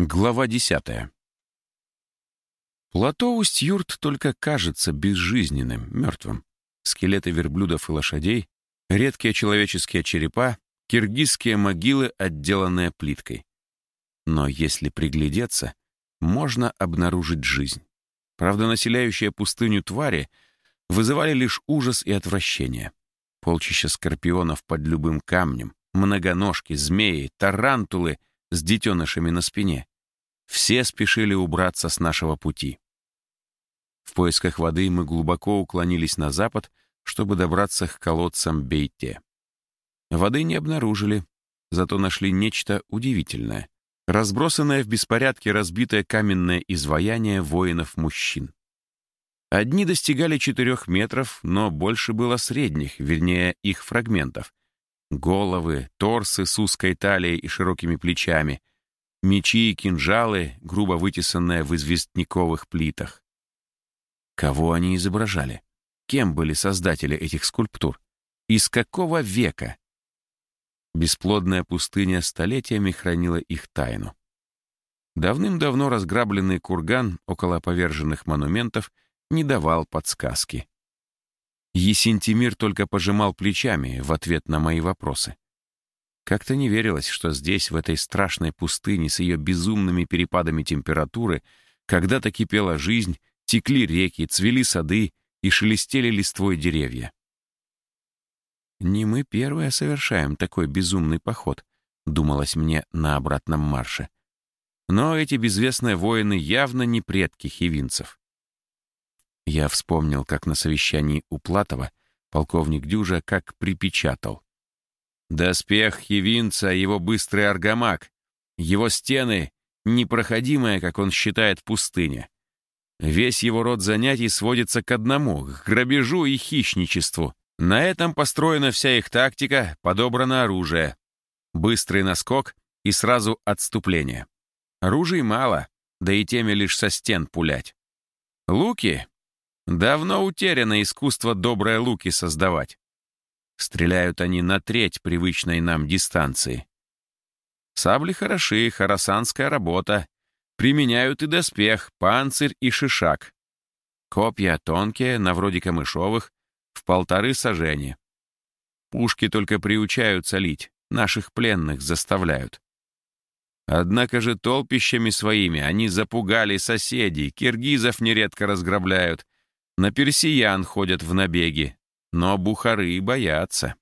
Глава десятая. Плато Усть-Юрт только кажется безжизненным, мертвым. Скелеты верблюдов и лошадей, редкие человеческие черепа, киргизские могилы, отделанные плиткой. Но если приглядеться, можно обнаружить жизнь. Правда, населяющие пустыню твари вызывали лишь ужас и отвращение. Полчища скорпионов под любым камнем, многоножки, змеи, тарантулы — с детенышами на спине. Все спешили убраться с нашего пути. В поисках воды мы глубоко уклонились на запад, чтобы добраться к колодцам Бейте. Воды не обнаружили, зато нашли нечто удивительное. Разбросанное в беспорядке разбитое каменное изваяние воинов-мужчин. Одни достигали четырех метров, но больше было средних, вернее, их фрагментов, Головы, торсы с узкой талией и широкими плечами, мечи и кинжалы, грубо вытесанные в известняковых плитах. Кого они изображали? Кем были создатели этих скульптур? Из какого века? Бесплодная пустыня столетиями хранила их тайну. Давным-давно разграбленный курган около поверженных монументов не давал подсказки. Есентимир только пожимал плечами в ответ на мои вопросы. Как-то не верилось, что здесь, в этой страшной пустыне с ее безумными перепадами температуры, когда-то кипела жизнь, текли реки, цвели сады и шелестели листвой деревья. «Не мы первые совершаем такой безумный поход», — думалось мне на обратном марше. Но эти безвестные воины явно не предки хивинцев. Я вспомнил, как на совещании у Платова полковник Дюжа как припечатал. «Доспех Хивинца — его быстрый аргамак, его стены — непроходимая, как он считает, пустыня. Весь его род занятий сводится к одному — к грабежу и хищничеству. На этом построена вся их тактика, подобрано оружие. Быстрый наскок и сразу отступление. Оружий мало, да и теми лишь со стен пулять. Луки Давно утеряно искусство добрые луки создавать. Стреляют они на треть привычной нам дистанции. Сабли хороши, харасанская работа. Применяют и доспех, панцирь и шишак. Копья тонкие, на вроде камышовых, в полторы сажения. Пушки только приучают солить, наших пленных заставляют. Однако же толпищами своими они запугали соседей, киргизов нередко разграбляют, на персиян ходят в набеги, но бухары боятся.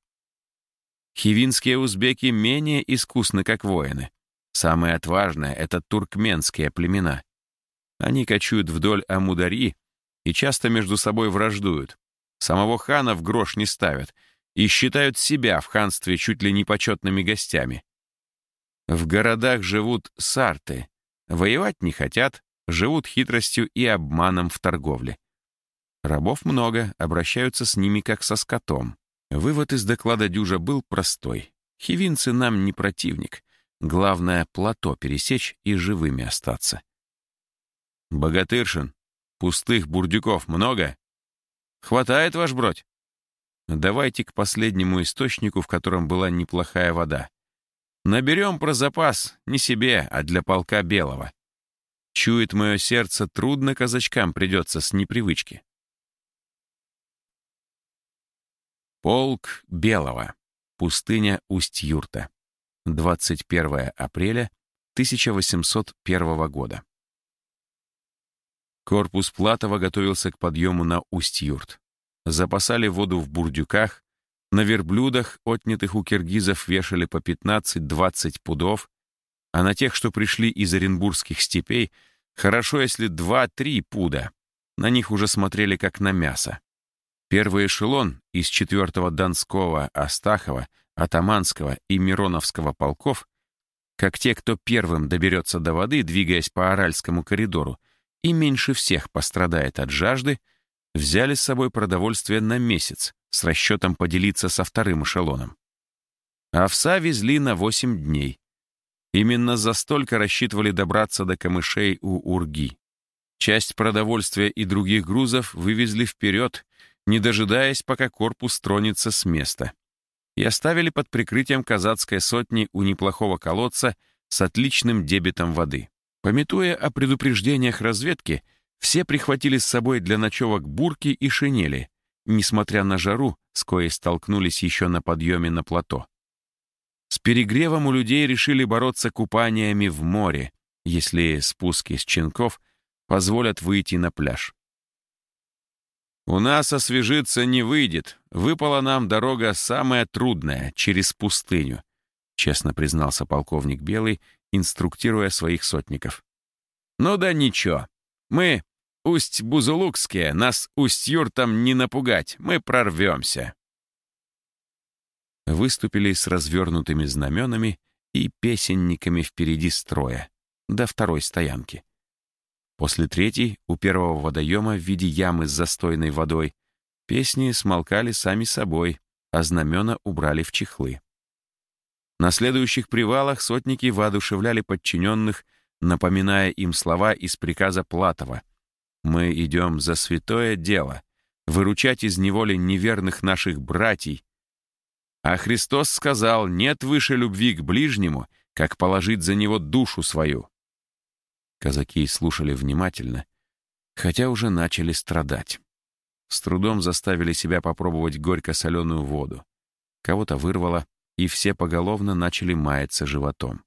Хивинские узбеки менее искусны, как воины. Самые отважные — это туркменские племена. Они кочуют вдоль Амудари и часто между собой враждуют. Самого хана в грош не ставят и считают себя в ханстве чуть ли не почетными гостями. В городах живут сарты. Воевать не хотят, живут хитростью и обманом в торговле. Рабов много, обращаются с ними как со скотом. Вывод из доклада Дюжа был простой. Хивинцы нам не противник. Главное — плато пересечь и живыми остаться. «Богатыршин, пустых бурдюков много?» «Хватает, ваш бродь?» «Давайте к последнему источнику, в котором была неплохая вода. Наберем про запас не себе, а для полка белого. Чует мое сердце, трудно казачкам придется с непривычки. Полк Белого. Пустыня Усть-Юрта. 21 апреля 1801 года. Корпус Платова готовился к подъему на Усть-Юрт. Запасали воду в бурдюках, на верблюдах, отнятых у киргизов, вешали по 15-20 пудов, а на тех, что пришли из Оренбургских степей, хорошо, если 2-3 пуда. На них уже смотрели как на мясо. Первый эшелон из 4-го Донского, Астахова, Атаманского и Мироновского полков, как те, кто первым доберется до воды, двигаясь по Аральскому коридору, и меньше всех пострадает от жажды, взяли с собой продовольствие на месяц с расчетом поделиться со вторым эшелоном. Овса везли на 8 дней. Именно за столько рассчитывали добраться до камышей у Урги. Часть продовольствия и других грузов вывезли вперед не дожидаясь, пока корпус тронется с места. И оставили под прикрытием казацкой сотни у неплохого колодца с отличным дебитом воды. Пометуя о предупреждениях разведки, все прихватили с собой для ночевок бурки и шинели, несмотря на жару, с коей столкнулись еще на подъеме на плато. С перегревом у людей решили бороться купаниями в море, если спуски с чинков позволят выйти на пляж. «У нас освежиться не выйдет. Выпала нам дорога самая трудная, через пустыню», честно признался полковник Белый, инструктируя своих сотников. «Ну да ничего. Мы, усть-бузулукские, нас усть-юртом не напугать, мы прорвемся». Выступили с развернутыми знаменами и песенниками впереди строя, до второй стоянки. После третьей, у первого водоема в виде ямы с застойной водой, песни смолкали сами собой, а знамена убрали в чехлы. На следующих привалах сотники воодушевляли подчиненных, напоминая им слова из приказа Платова. «Мы идем за святое дело, выручать из неволи неверных наших братьев, а Христос сказал, нет выше любви к ближнему, как положить за него душу свою. Казаки слушали внимательно, хотя уже начали страдать. С трудом заставили себя попробовать горько-соленую воду. Кого-то вырвало, и все поголовно начали маяться животом.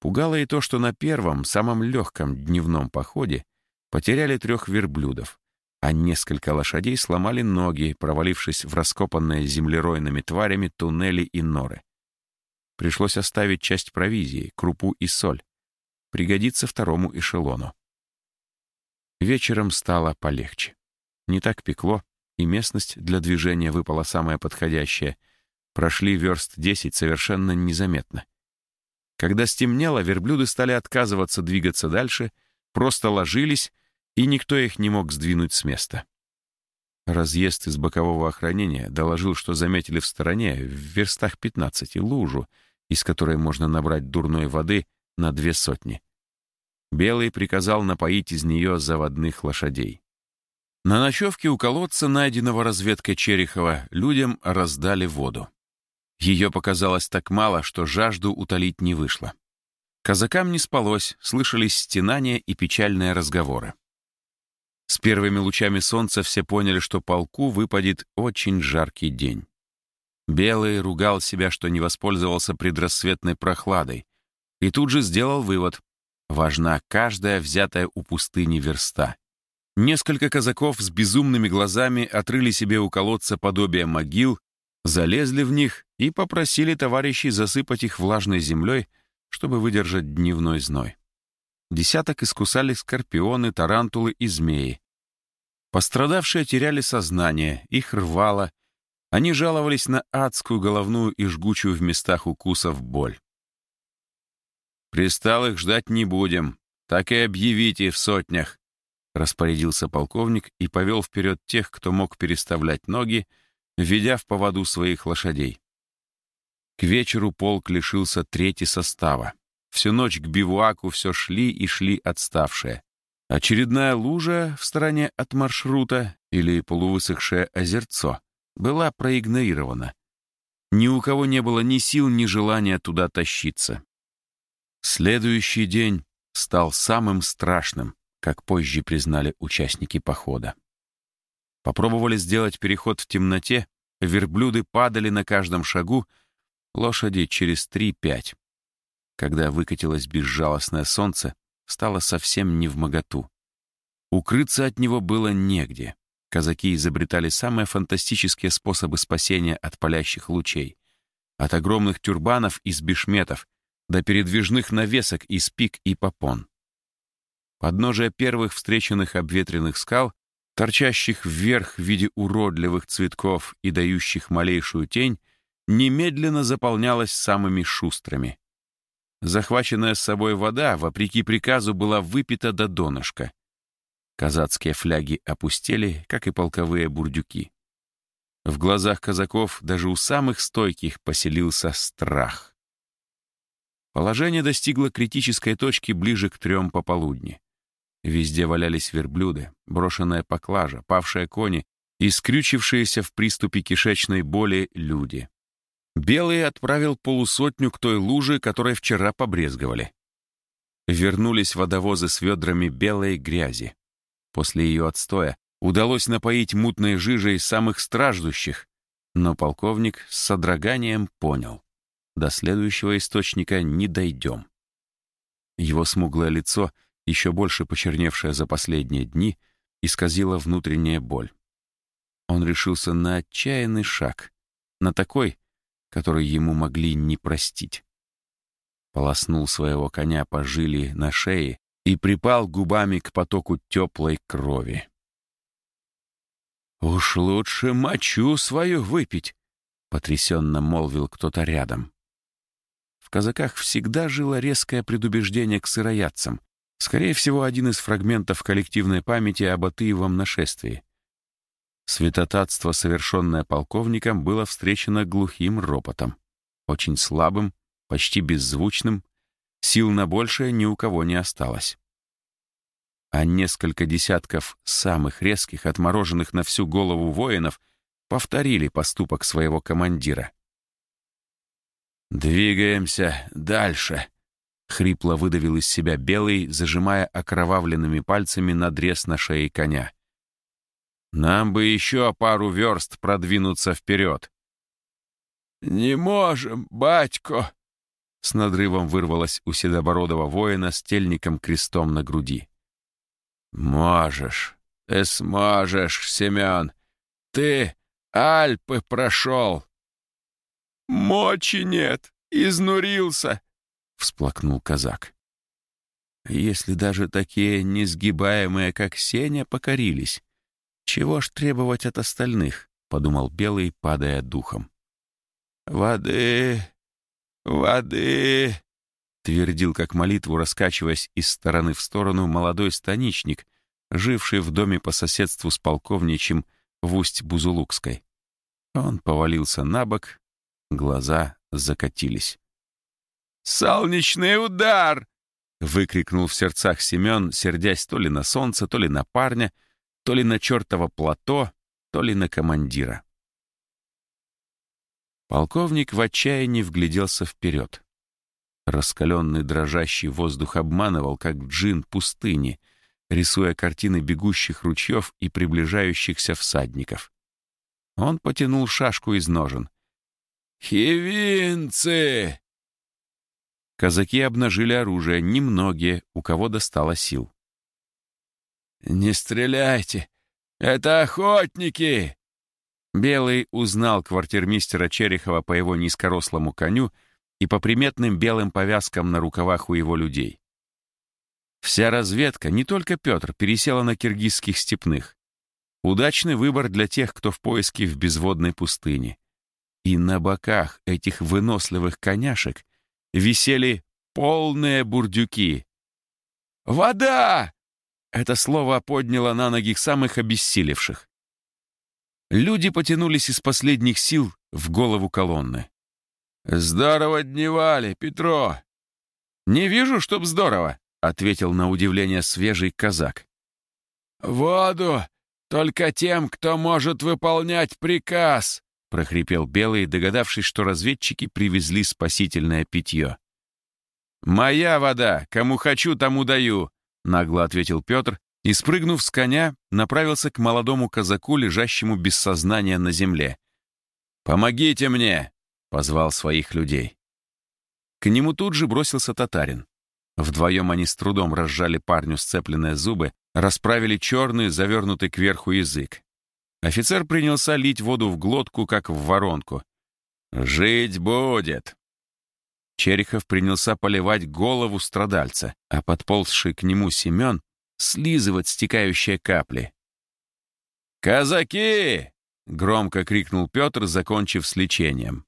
Пугало и то, что на первом, самом легком дневном походе потеряли трех верблюдов, а несколько лошадей сломали ноги, провалившись в раскопанные землеройными тварями туннели и норы. Пришлось оставить часть провизии, крупу и соль, пригодится второму эшелону. Вечером стало полегче. Не так пекло, и местность для движения выпала самая подходящая. Прошли верст десять совершенно незаметно. Когда стемнело, верблюды стали отказываться двигаться дальше, просто ложились, и никто их не мог сдвинуть с места. Разъезд из бокового охранения доложил, что заметили в стороне, в верстах 15, лужу, из которой можно набрать дурной воды на две сотни. Белый приказал напоить из нее заводных лошадей. На ночевке у колодца, найденного разведкой Черехова, людям раздали воду. Ее показалось так мало, что жажду утолить не вышло. Казакам не спалось, слышались стенания и печальные разговоры. С первыми лучами солнца все поняли, что полку выпадет очень жаркий день. Белый ругал себя, что не воспользовался предрассветной прохладой, и тут же сделал вывод. Важна каждая взятая у пустыни верста. Несколько казаков с безумными глазами отрыли себе у колодца подобие могил, залезли в них и попросили товарищей засыпать их влажной землей, чтобы выдержать дневной зной. Десяток искусали скорпионы, тарантулы и змеи. Пострадавшие теряли сознание, их рвало. Они жаловались на адскую головную и жгучую в местах укусов боль. «Пристал их ждать не будем. Так и объявите в сотнях», — распорядился полковник и повел вперед тех, кто мог переставлять ноги, ведя в поводу своих лошадей. К вечеру полк лишился трети состава. Всю ночь к бивуаку все шли и шли отставшие. Очередная лужа в стороне от маршрута или полувысохшее озерцо была проигнорирована. Ни у кого не было ни сил, ни желания туда тащиться. Следующий день стал самым страшным, как позже признали участники похода. Попробовали сделать переход в темноте, верблюды падали на каждом шагу, лошади через три-пять. Когда выкатилось безжалостное солнце, стало совсем не в моготу. Укрыться от него было негде. Казаки изобретали самые фантастические способы спасения от палящих лучей. От огромных тюрбанов из бешметов до передвижных навесок из пик и попон. Подножие первых встреченных обветренных скал, торчащих вверх в виде уродливых цветков и дающих малейшую тень, немедленно заполнялось самыми шустрыми. Захваченная с собой вода, вопреки приказу, была выпита до донышка. Казацкие фляги опустели, как и полковые бурдюки. В глазах казаков даже у самых стойких поселился страх. Положение достигло критической точки ближе к трем пополудни. Везде валялись верблюды, брошенная поклажа, павшие кони и скрючившиеся в приступе кишечной боли люди. Белый отправил полусотню к той луже, которой вчера побрезговали. вернулись водовозы с ведрами белой грязи. После ее отстоя удалось напоить мутной жижей самых страждущих, но полковник с содроганием понял. До следующего источника не дойдем. Его смуглое лицо, еще больше почерневшее за последние дни, исказило внутренняя боль. Он решился на отчаянный шаг, на такой, который ему могли не простить. Полоснул своего коня по жили на шее и припал губами к потоку теплой крови. «Уж лучше мочу свою выпить», — потрясенно молвил кто-то рядом. В казаках всегда жило резкое предубеждение к сыроядцам, скорее всего, один из фрагментов коллективной памяти об Атыевом нашествии. Святотатство, совершенное полковником, было встречено глухим ропотом, очень слабым, почти беззвучным, сил на большее ни у кого не осталось а несколько десятков самых резких, отмороженных на всю голову воинов повторили поступок своего командира. «Двигаемся дальше», — хрипло выдавил из себя Белый, зажимая окровавленными пальцами надрез на шее коня. «Нам бы еще пару верст продвинуться вперед». «Не можем, батько!» С надрывом вырвалось у седобородого воина с тельником крестом на груди. «Можешь, ты сможешь, Семен. Ты Альпы прошел». «Мочи нет, изнурился», — всплакнул казак. «Если даже такие несгибаемые, как Сеня, покорились, чего ж требовать от остальных?» — подумал Белый, падая духом. «Воды, воды!» твердил как молитву, раскачиваясь из стороны в сторону, молодой станичник, живший в доме по соседству с полковничьим в Усть-Бузулукской. Он повалился на бок, глаза закатились. «Солнечный удар!» — выкрикнул в сердцах Семен, сердясь то ли на солнце, то ли на парня, то ли на чертово плато, то ли на командира. Полковник в отчаянии вгляделся вперед. Раскаленный дрожащий воздух обманывал, как джин пустыни, рисуя картины бегущих ручьев и приближающихся всадников. Он потянул шашку из ножен. «Хивинцы!» Казаки обнажили оружие, немногие, у кого достало сил. «Не стреляйте! Это охотники!» Белый узнал квартирмистера Черехова по его низкорослому коню и по приметным белым повязкам на рукавах у его людей. Вся разведка, не только Петр, пересела на киргизских степных. Удачный выбор для тех, кто в поиске в безводной пустыне. И на боках этих выносливых коняшек висели полные бурдюки. «Вода!» Это слово подняло на ноги самых обессилевших. Люди потянулись из последних сил в голову колонны. «Здорово дневали, Петро!» «Не вижу, чтоб здорово», — ответил на удивление свежий казак. «Воду только тем, кто может выполнять приказ», — прохрипел Белый, догадавшись, что разведчики привезли спасительное питье. «Моя вода, кому хочу, тому даю», — нагло ответил Петр и, спрыгнув с коня, направился к молодому казаку, лежащему без сознания на земле. «Помогите мне!» Позвал своих людей. К нему тут же бросился татарин. Вдвоем они с трудом разжали парню сцепленные зубы, расправили черный, завернутый кверху язык. Офицер принялся лить воду в глотку, как в воронку. «Жить будет!» Черехов принялся поливать голову страдальца, а подползший к нему Семен слизывать стекающие капли. «Казаки!» — громко крикнул Петр, закончив с лечением.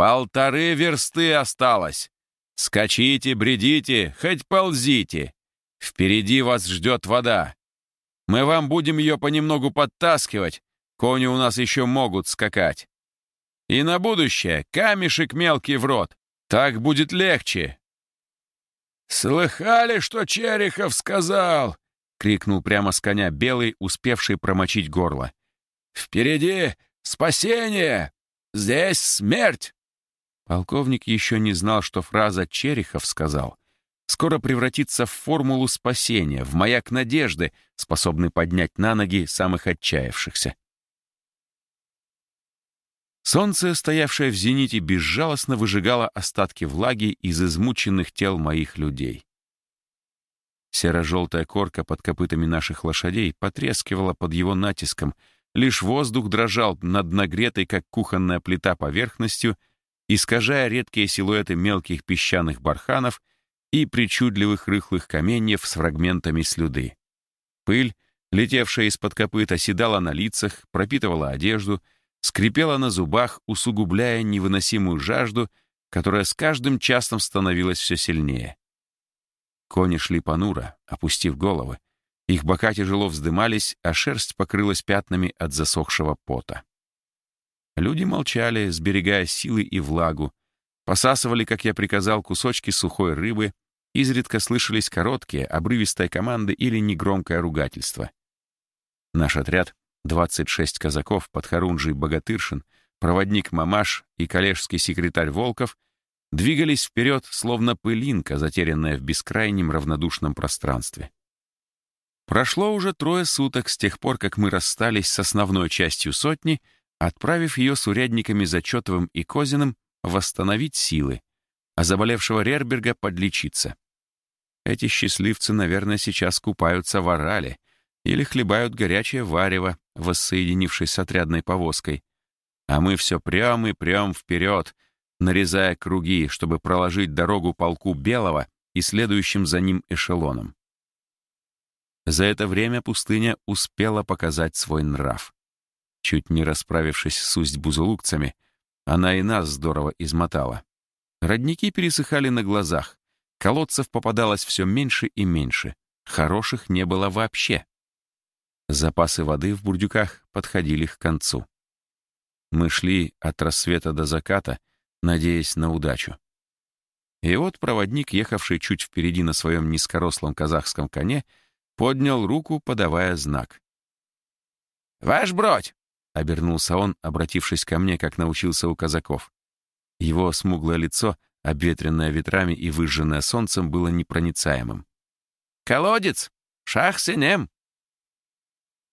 Полторы версты осталось. Скачите, бредите, хоть ползите. Впереди вас ждет вода. Мы вам будем ее понемногу подтаскивать. Кони у нас еще могут скакать. И на будущее камешек мелкий в рот. Так будет легче. «Слыхали, что Черехов сказал?» — крикнул прямо с коня белый, успевший промочить горло. «Впереди спасение! Здесь смерть!» Полковник еще не знал, что фраза «Черехов» сказал скоро превратится в формулу спасения, в маяк надежды, способный поднять на ноги самых отчаявшихся. Солнце, стоявшее в зените, безжалостно выжигало остатки влаги из измученных тел моих людей. Серо-желтая корка под копытами наших лошадей потрескивала под его натиском, лишь воздух дрожал над нагретой, как кухонная плита, поверхностью, искажая редкие силуэты мелких песчаных барханов и причудливых рыхлых каменьев с фрагментами слюды. Пыль, летевшая из-под копыт, оседала на лицах, пропитывала одежду, скрипела на зубах, усугубляя невыносимую жажду, которая с каждым часом становилась все сильнее. Кони шли понуро, опустив головы. Их бока тяжело вздымались, а шерсть покрылась пятнами от засохшего пота. Люди молчали, сберегая силы и влагу, посасывали, как я приказал, кусочки сухой рыбы, изредка слышались короткие, обрывистые команды или негромкое ругательство. Наш отряд, 26 казаков, подхорунжий Богатыршин, проводник Мамаш и коллежский секретарь Волков — двигались вперед, словно пылинка, затерянная в бескрайнем равнодушном пространстве. Прошло уже трое суток с тех пор, как мы расстались с основной частью сотни, отправив ее с урядниками Зачетовым и Козиным восстановить силы, а заболевшего Рерберга подлечиться. Эти счастливцы, наверное, сейчас купаются в орале или хлебают горячее варево, воссоединившись с отрядной повозкой. А мы все прям и прям вперед — нарезая круги, чтобы проложить дорогу полку Белого и следующим за ним эшелоном. За это время пустыня успела показать свой нрав. Чуть не расправившись с усть-бузулукцами, она и нас здорово измотала. Родники пересыхали на глазах, колодцев попадалось все меньше и меньше, хороших не было вообще. Запасы воды в бурдюках подходили к концу. Мы шли от рассвета до заката, надеясь на удачу. И вот проводник, ехавший чуть впереди на своем низкорослом казахском коне, поднял руку, подавая знак. «Ваш бродь!» — обернулся он, обратившись ко мне, как научился у казаков. Его смуглое лицо, обветренное ветрами и выжженное солнцем, было непроницаемым. «Колодец! Шах-синем!»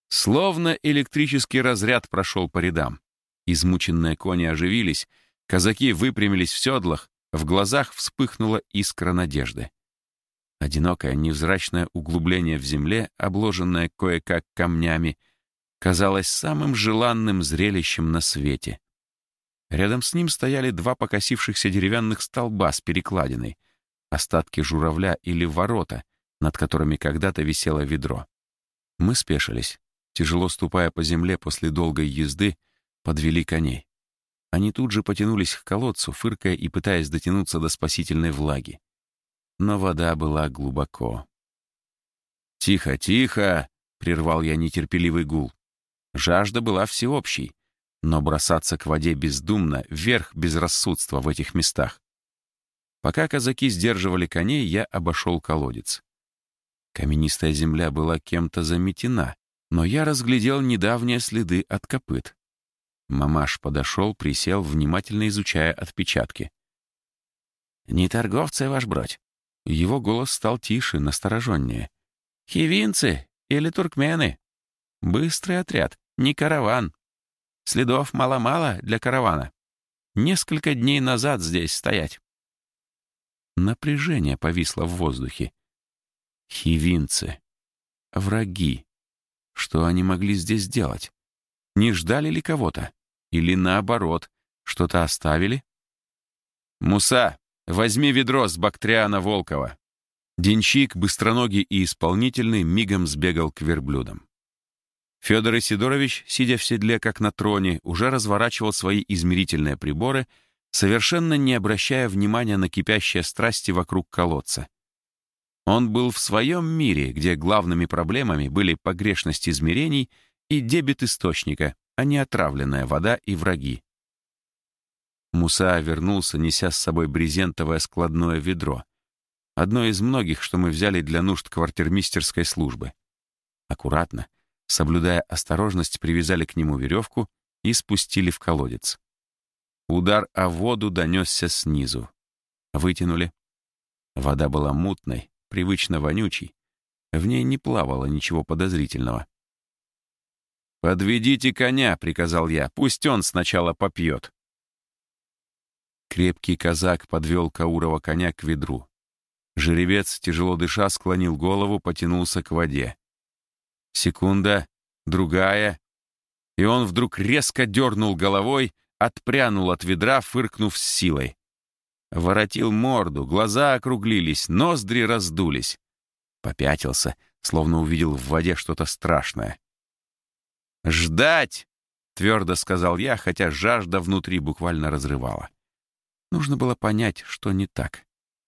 Словно электрический разряд прошел по рядам. Измученные кони оживились — Казаки выпрямились в седлах, в глазах вспыхнула искра надежды. Одинокое невзрачное углубление в земле, обложенное кое-как камнями, казалось самым желанным зрелищем на свете. Рядом с ним стояли два покосившихся деревянных столба с перекладиной, остатки журавля или ворота, над которыми когда-то висело ведро. Мы спешились. Тяжело ступая по земле после долгой езды, подвели коней. Они тут же потянулись к колодцу, фыркая и пытаясь дотянуться до спасительной влаги. Но вода была глубоко. «Тихо, тихо!» — прервал я нетерпеливый гул. Жажда была всеобщей, но бросаться к воде бездумно, вверх безрассудства в этих местах. Пока казаки сдерживали коней, я обошел колодец. Каменистая земля была кем-то заметена, но я разглядел недавние следы от копыт. Мамаш подошел, присел, внимательно изучая отпечатки. «Не торговцы, ваш бродь?» Его голос стал тише, настороженнее. «Хивинцы или туркмены? Быстрый отряд, не караван. Следов мало-мало для каравана. Несколько дней назад здесь стоять». Напряжение повисло в воздухе. Хивинцы. Враги. Что они могли здесь делать? Не ждали ли кого-то? Или наоборот, что-то оставили? «Муса, возьми ведро с Бактриана Волкова». Денщик, быстроногий и исполнительный, мигом сбегал к верблюдам. Федор Исидорович, сидя в седле, как на троне, уже разворачивал свои измерительные приборы, совершенно не обращая внимания на кипящие страсти вокруг колодца. Он был в своем мире, где главными проблемами были погрешность измерений и дебет источника, а не отравленная вода и враги. Муса вернулся, неся с собой брезентовое складное ведро. Одно из многих, что мы взяли для нужд квартирмистерской службы. Аккуратно, соблюдая осторожность, привязали к нему веревку и спустили в колодец. Удар о воду донесся снизу. Вытянули. Вода была мутной, привычно вонючей. В ней не плавало ничего подозрительного. «Подведите коня», — приказал я, — «пусть он сначала попьет». Крепкий казак подвел Каурова коня к ведру. Жеребец, тяжело дыша, склонил голову, потянулся к воде. Секунда, другая, и он вдруг резко дернул головой, отпрянул от ведра, фыркнув с силой. Воротил морду, глаза округлились, ноздри раздулись. Попятился, словно увидел в воде что-то страшное. «Ждать!» — твердо сказал я, хотя жажда внутри буквально разрывала. Нужно было понять, что не так.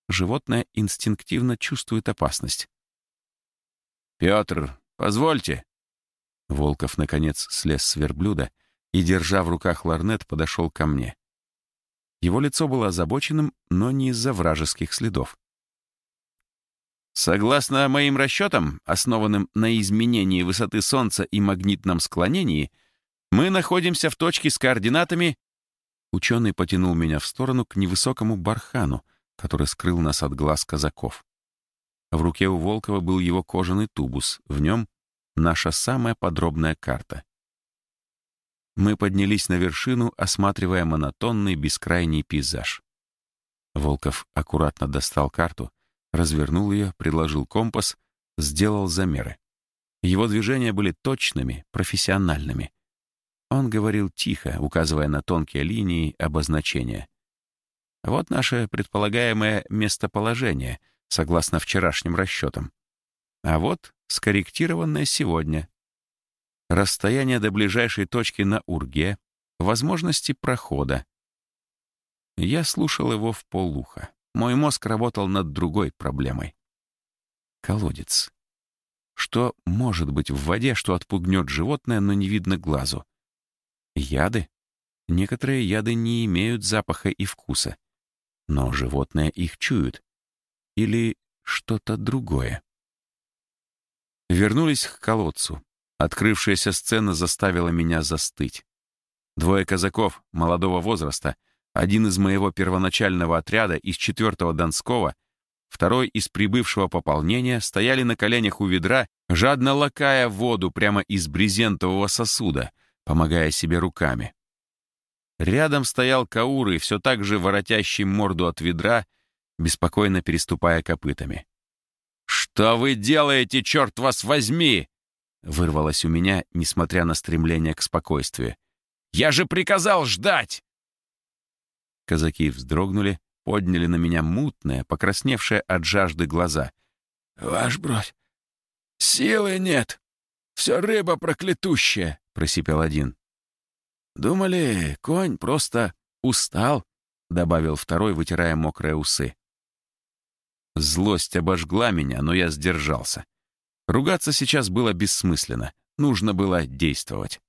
Животное инстинктивно чувствует опасность. «Петр, позвольте!» Волков, наконец, слез с верблюда и, держа в руках ларнет, подошел ко мне. Его лицо было озабоченным, но не из-за вражеских следов. Согласно моим расчетам, основанным на изменении высоты Солнца и магнитном склонении, мы находимся в точке с координатами... Ученый потянул меня в сторону к невысокому бархану, который скрыл нас от глаз казаков. В руке у Волкова был его кожаный тубус, в нем наша самая подробная карта. Мы поднялись на вершину, осматривая монотонный бескрайний пейзаж. Волков аккуратно достал карту, развернул ее, предложил компас, сделал замеры. Его движения были точными, профессиональными. Он говорил тихо, указывая на тонкие линии обозначения. Вот наше предполагаемое местоположение, согласно вчерашним расчетам. А вот скорректированное сегодня. Расстояние до ближайшей точки на Урге, возможности прохода. Я слушал его в полуха. Мой мозг работал над другой проблемой. Колодец. Что может быть в воде, что отпугнет животное, но не видно глазу? Яды? Некоторые яды не имеют запаха и вкуса. Но животные их чуют. Или что-то другое. Вернулись к колодцу. Открывшаяся сцена заставила меня застыть. Двое казаков молодого возраста — один из моего первоначального отряда из 4-го Донского, второй из прибывшего пополнения стояли на коленях у ведра, жадно лакая воду прямо из брезентового сосуда, помогая себе руками. Рядом стоял Кауры, все так же воротящий морду от ведра, беспокойно переступая копытами. «Что вы делаете, черт вас возьми?» вырвалось у меня, несмотря на стремление к спокойствию. «Я же приказал ждать!» Казаки вздрогнули, подняли на меня мутное, покрасневшее от жажды глаза. «Ваш бродь, силы нет. Все рыба проклятущая», — просипел один. «Думали, конь просто устал», — добавил второй, вытирая мокрые усы. Злость обожгла меня, но я сдержался. Ругаться сейчас было бессмысленно. Нужно было действовать.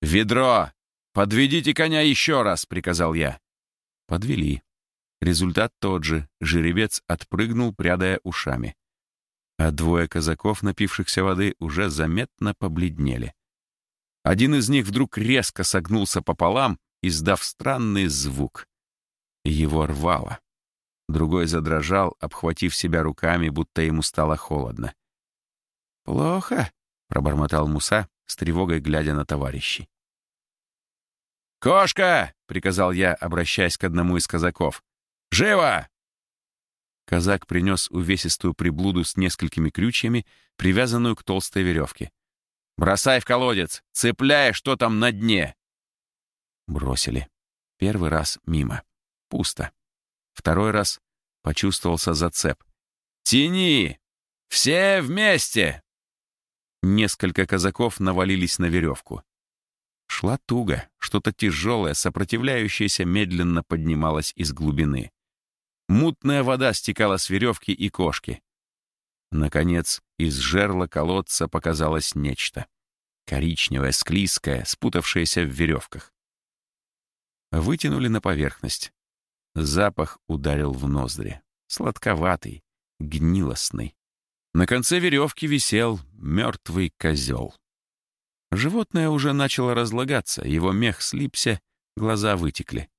«Ведро! Подведите коня еще раз!» — приказал я. Подвели. Результат тот же. Жеребец отпрыгнул, прядая ушами. А двое казаков, напившихся воды, уже заметно побледнели. Один из них вдруг резко согнулся пополам, издав странный звук. Его рвало. Другой задрожал, обхватив себя руками, будто ему стало холодно. «Плохо», — пробормотал Муса, с тревогой глядя на товарищей. «Кошка!» — приказал я, обращаясь к одному из казаков. «Живо!» Казак принес увесистую приблуду с несколькими крючьями, привязанную к толстой веревке. «Бросай в колодец! Цепляй, что там на дне!» Бросили. Первый раз мимо. Пусто. Второй раз почувствовался зацеп. «Тяни! Все вместе!» Несколько казаков навалились на веревку. Шла туго, что-то тяжелое, сопротивляющееся медленно поднималось из глубины. Мутная вода стекала с веревки и кошки. Наконец, из жерла колодца показалось нечто. Коричневое, склизкое, спутавшееся в веревках. Вытянули на поверхность. Запах ударил в ноздри. Сладковатый, гнилостный. На конце веревки висел мертвый козел. Животное уже начало разлагаться, его мех слипся, глаза вытекли.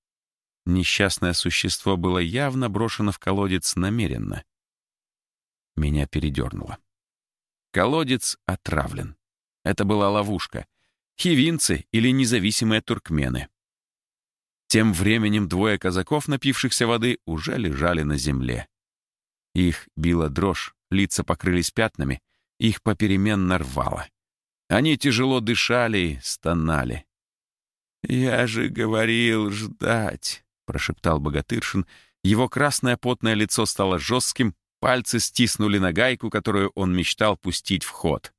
Несчастное существо было явно брошено в колодец намеренно. Меня передернуло. Колодец отравлен. Это была ловушка. Хивинцы или независимые туркмены. Тем временем двое казаков, напившихся воды, уже лежали на земле. Их била дрожь, лица покрылись пятнами, их попеременно рвало. Они тяжело дышали, стонали. «Я же говорил ждать», — прошептал Богатыршин. Его красное потное лицо стало жестким, пальцы стиснули на гайку, которую он мечтал пустить в ход.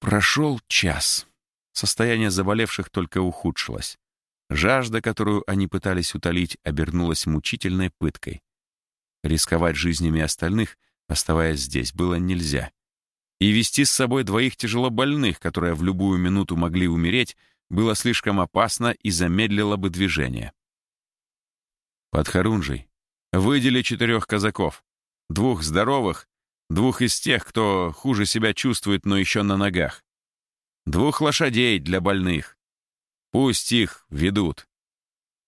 Прошел час. Состояние заболевших только ухудшилось. Жажда, которую они пытались утолить, обернулась мучительной пыткой. Рисковать жизнями остальных, оставаясь здесь, было нельзя. И вести с собой двоих тяжелобольных, которые в любую минуту могли умереть, было слишком опасно и замедлило бы движение. Под Харунжей выдели четырех казаков, двух здоровых, двух из тех, кто хуже себя чувствует, но еще на ногах. Двух лошадей для больных. Пусть их ведут.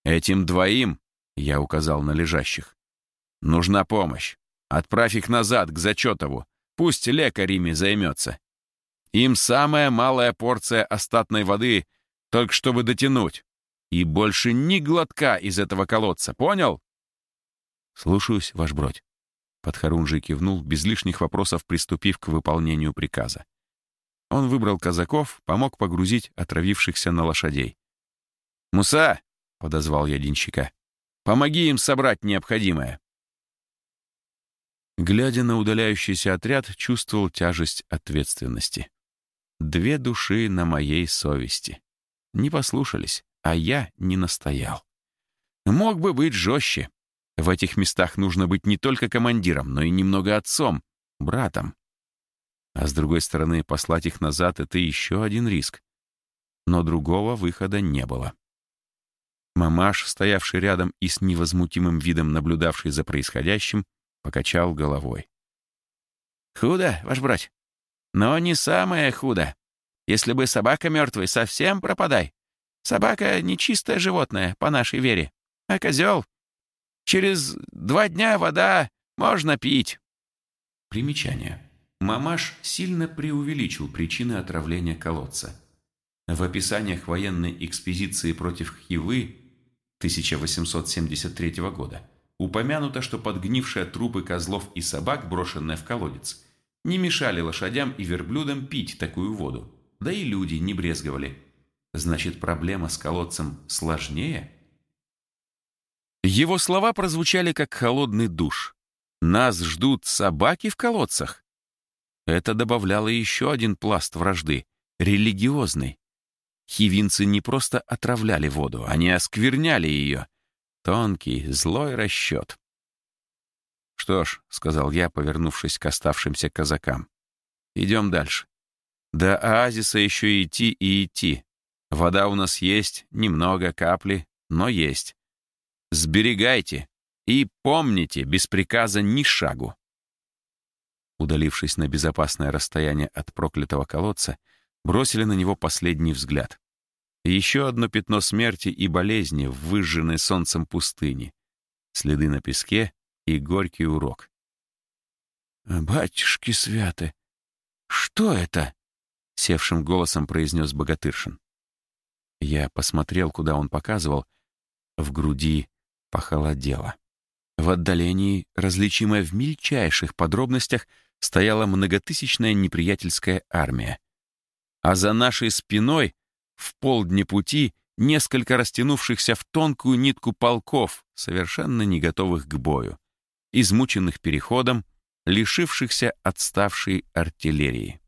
Этим двоим, я указал на лежащих, нужна помощь. Отправь их назад, к Зачетову. Пусть лекарь ими займется. Им самая малая порция остатной воды, только чтобы дотянуть. И больше ни глотка из этого колодца, понял? Слушаюсь, ваш бродь. Подхорунжий кивнул, без лишних вопросов приступив к выполнению приказа. Он выбрал казаков, помог погрузить отравившихся на лошадей. «Муса!» — подозвал я денщика. «Помоги им собрать необходимое». Глядя на удаляющийся отряд, чувствовал тяжесть ответственности. Две души на моей совести. Не послушались, а я не настоял. Мог бы быть жестче. В этих местах нужно быть не только командиром, но и немного отцом, братом. А с другой стороны, послать их назад — это еще один риск. Но другого выхода не было. Мамаш, стоявший рядом и с невозмутимым видом наблюдавший за происходящим, покачал головой. «Худо, ваш брать. Но не самое худо. Если бы собака мертвый, совсем пропадай. Собака — нечистое животное, по нашей вере. А козел? Через два дня вода можно пить». Примечание. Мамаш сильно преувеличил причины отравления колодца. В описаниях военной экспедиции против Хивы 1873 года упомянуто, что подгнившие трупы козлов и собак, брошенные в колодец, не мешали лошадям и верблюдам пить такую воду, да и люди не брезговали. Значит, проблема с колодцем сложнее? Его слова прозвучали как холодный душ. Нас ждут собаки в колодцах. Это добавляло еще один пласт вражды — религиозный. Хивинцы не просто отравляли воду, они оскверняли ее. Тонкий, злой расчет. «Что ж», — сказал я, повернувшись к оставшимся казакам, — «идем дальше. До оазиса еще идти и идти. Вода у нас есть, немного, капли, но есть. Сберегайте и помните, без приказа ни шагу». Удалившись на безопасное расстояние от проклятого колодца, бросили на него последний взгляд. еще одно пятно смерти и болезни в выжженной солнцем пустыне. Следы на песке и горький урок. «Батюшки святы! Что это?» — севшим голосом произнес Богатыршин. Я посмотрел, куда он показывал. В груди похолодело. В отдалении, различимое в мельчайших подробностях, стояла многотысячная неприятельская армия. А за нашей спиной, в полдне пути, несколько растянувшихся в тонкую нитку полков, совершенно не готовых к бою, измученных переходом, лишившихся отставшей артиллерии.